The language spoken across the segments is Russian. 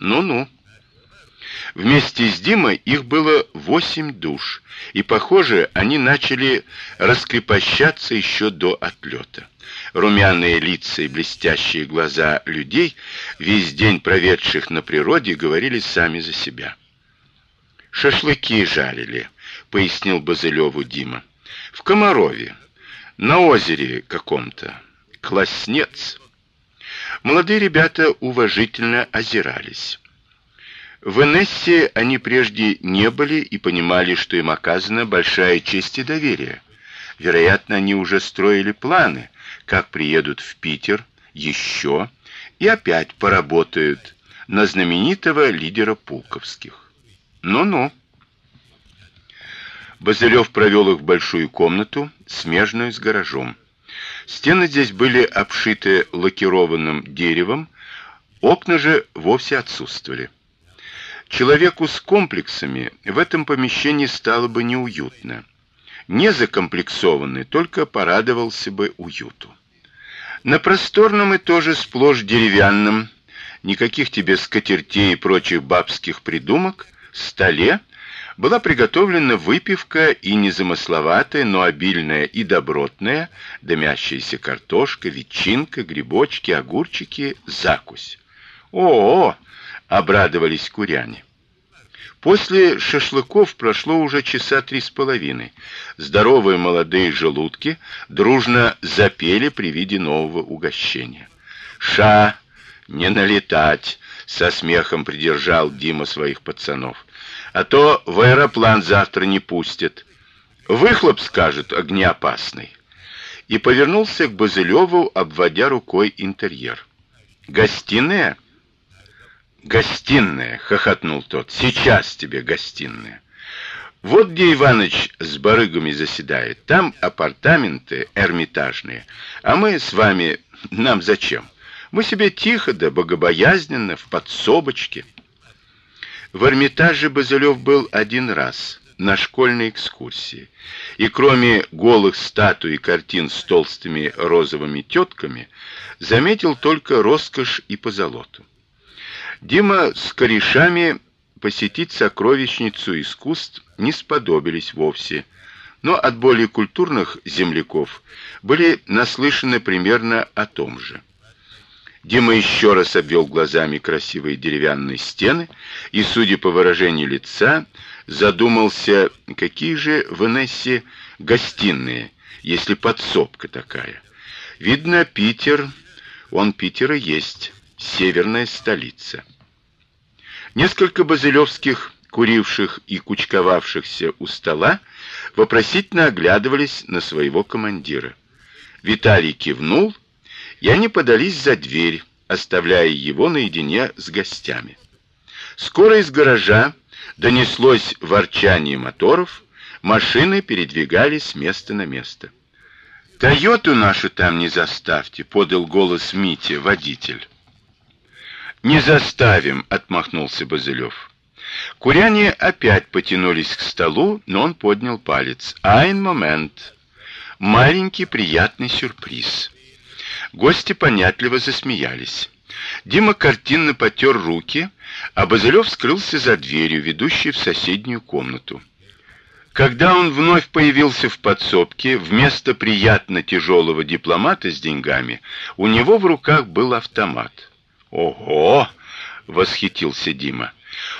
Ну-ну. Вместе с Димой их было восемь душ, и, похоже, они начали раскрепощаться еще до отлета. Румяные лица и блестящие глаза людей, весь день проведших на природе, говорили сами за себя. Шашлыки жарили, пояснил Базылеву Дима. В Комарове, на озере каком-то. Класснец. Молодые ребята уважительно озирались. В Энессе они прежде не были и понимали, что им оказана большая честь и доверие. Вероятно, они уже строили планы, как приедут в Питер еще и опять поработают на знаменитого лидера Пулковских. Ну-ну. Базелёв провел их в большую комнату, смежную с гаражом. Стены здесь были обшиты лакированным деревом, окна же вовсе отсутствовали. Человеку с комплексами в этом помещении стало бы неуютно. Не закомплексованный только порадовался бы уюту. На просторном и тоже сплошь деревянном, никаких тебе скатертей и прочих бабских придумок, столе была приготовлена выпивка и незамысловатая, но обильная и добротная, дымящаяся картошка, ветчинка, грибочки, огурчики, закусь. О, -о, -о обрадовались куряне. После шашлыков прошло уже часа три с половиной. Здоровые молодые желудки дружно запели при виде нового угощения. Ша, не налетать, со смехом придержал Дима своих пацанов. А то в аэроплан завтра не пустят. Выхлоп скажет огнеопасный. И повернулся к Базылеву, обводя рукой интерьер. Гостиная Гостиная, хохотнул тот. Сейчас тебе гостиная. Вот где Иваныч с барыгами заседает. Там апартаменты эрмитажные. А мы с вами нам зачем? Мы себе тихо да богобоязненно в подсобочке. В Эрмитаже Базелёв был один раз на школьной экскурсии. И кроме голых статуй и картин с толстыми розовыми тетками, заметил только роскошь и позолоту. Дима с корешами посетить сокровищницу искусств не сподобились вовсе, но от более культурных земляков были наслышаны примерно о том же. Дима еще раз обвел глазами красивые деревянные стены и, судя по выражению лица, задумался, какие же в Энессе гостиные, если подсобка такая. Видно, Питер, он Питера есть северная столица. Несколько базелевских, куривших и кучковавшихся у стола, вопросительно оглядывались на своего командира. Виталий кивнул, и они подались за дверь, оставляя его наедине с гостями. Скоро из гаража донеслось ворчание моторов, машины передвигались с места на место. «Тойоту нашу там не заставьте», — подал голос Митя, водитель. Не заставим, отмахнулся Базелёв. Куряне опять потянулись к столу, но он поднял палец. Айн момент. Маленький приятный сюрприз. Гости понятливо засмеялись. Дима картинно потер руки, а Базелёв скрылся за дверью, ведущей в соседнюю комнату. Когда он вновь появился в подсобке, вместо приятно тяжелого дипломата с деньгами, у него в руках был автомат. Ого, восхитился Дима.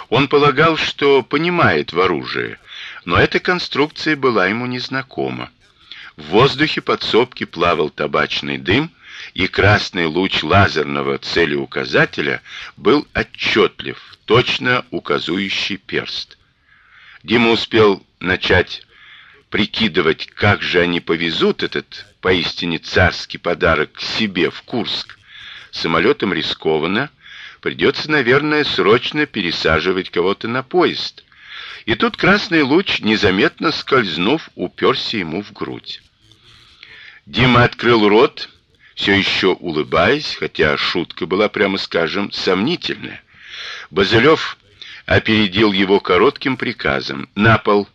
Он полагал, что понимает в оружии, но эта конструкция была ему незнакома. В воздухе подсобки плавал табачный дым, и красный луч лазерного целеуказателя был отчетлив, точно указывающий перст. Дима успел начать прикидывать, как же они повезут этот поистине царский подарок к себе в Курск. Самолетом рискованно, придется, наверное, срочно пересаживать кого-то на поезд. И тут красный луч, незаметно скользнув, уперся ему в грудь. Дима открыл рот, все еще улыбаясь, хотя шутка была, прямо скажем, сомнительная. Базелёв опередил его коротким приказом: "На пол!"